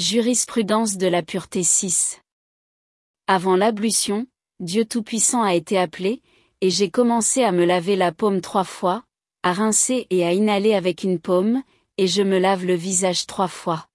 Jurisprudence de la pureté 6. Avant l'ablution, Dieu Tout-Puissant a été appelé, et j'ai commencé à me laver la paume trois fois, à rincer et à inhaler avec une paume, et je me lave le visage trois fois.